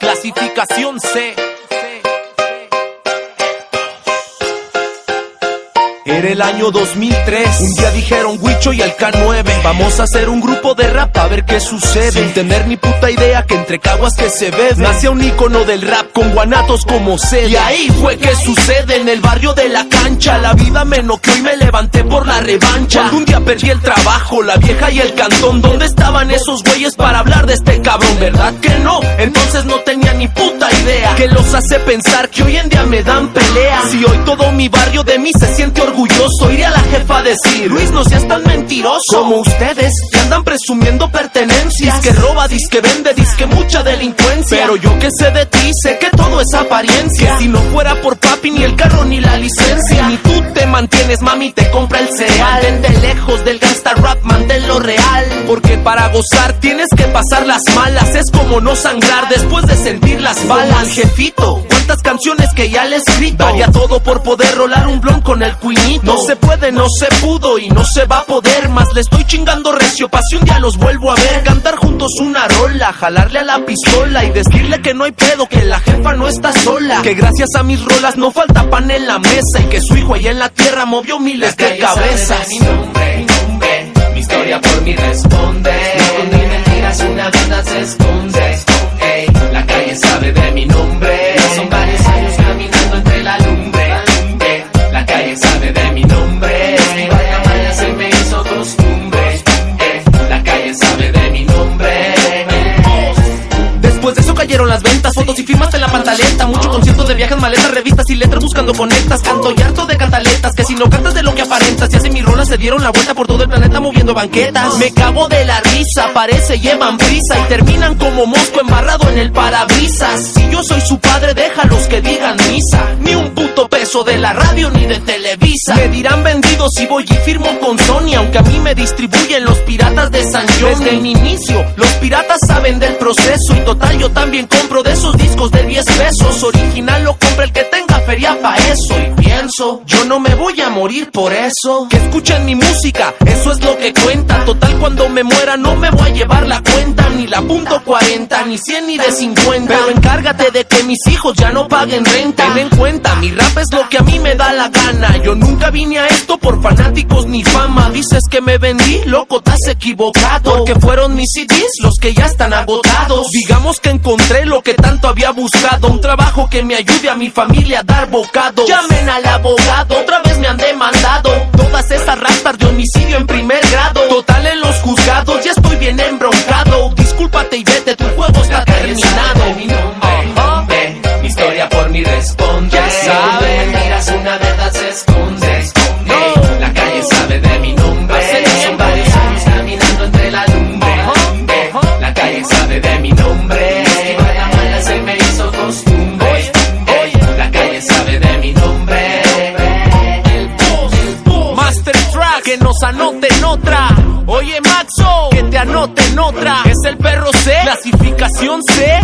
Clasificación C. Era el año 2003. Un día dijeron Huicho y el K9. Vamos a hacer un grupo de rap a ver qué sucede. Sin tener ni puta idea que entre caguas que se bebe. Nace un icono del rap con guanatos como sede. Y ahí fue que sucede en el barrio de la cancha. La vida me noqueó y me levanté por la revancha. Cuando un día perdí el trabajo, la vieja y el cantón. ¿Dónde estaban esos güeyes para hablar de este cabrón? ¿Verdad que no? Entonces no tenía ni puta Que los hace pensar que hoy en día me dan pelea. Si hoy todo mi barrio de mí se siente orgulloso. Iré a la jefa a decir Luis, no seas tan mentiroso Como ustedes que andan presumiendo pertenencias Que roba, disque vende, disque mucha delincuencia. Pero yo que sé de ti, sé que todo es apariencia. Si no fuera por papi, ni el carro ni la licencia. Ni tú te mantienes, mami, te compra el cereal. Mantente lejos del gangsta rap, manténlo real Porque para gozar tienes que pasar las malas Es como no sangrar después de sentir las balas Jefito, cuántas canciones que ya le he escrito Haría todo por poder rolar un blon con el queen no se puede, no se pudo y no se va a poder más. Le estoy chingando recio, pa' si un día los vuelvo a ver. Cantar juntos una rola, jalarle a la pistola y decirle que no hay pedo, que la jefa no está sola. Que gracias a mis rolas no falta pan en la mesa y que su hijo allá en la tierra movió miles de cabezas. Historia por mí responde. No mentiras, una verdad se esconde. La calle sabe de mi nombre. Son varios años caminando entre la lumbre. La calle sabe de mi nombre. Vaya, vaya, se me hizo costumbre. La calle sabe de mi nombre. Después de eso cayeron las ventas, fotos y firmas en la pantaleta. Mucho concierto de viajes, maletas, revistas y letras buscando conectas. Canto y harto de cantaletas, que si no cantas Se dieron la vuelta por todo el planeta moviendo banquetas. Me cago de la risa, parece llevan prisa y terminan como mosco embarrado en el parabrisas. Si yo soy su padre, déjalos que digan misa. Ni un puto peso de la radio ni de Televisa. Me dirán vendido si voy y firmo con Sony, aunque a mí me distribuyen los piratas de San John. Desde el inicio, los piratas saben del proceso y total yo también compro de esos discos de 10 pesos. Original lo compra el que tenga feria pa' eso. Y yo no me voy a morir por eso. Que escuchen mi música, eso es lo que cuenta. Total, cuando me muera no me voy a llevar la cuenta. Ni la punto 40, ni 100 ni de 50. Pero encárgate de que mis hijos ya no paguen renta. Ten en cuenta, mi rap es lo que a mí me da la gana. Yo nunca vine a esto por fanáticos ni fama. Dices que me vendí, loco, has equivocado. Porque fueron mis CDs los que ya están agotados. Digamos que encontré lo que tanto había buscado. Un trabajo que me ayude a mi familia a dar bocado. Llamen al abogado, otra vez me han demandado. Todas esas rastas de homicidio en primer grado. Total en los juzgados, ya estoy bien embroncado. Discúlpate y vete, tu juego está terminado. Mi nombre, mi historia por mí responde. Ya sabe. Que nos anoten otra. Oye, Maxo, que te anoten otra. Es el perro C, clasificación C.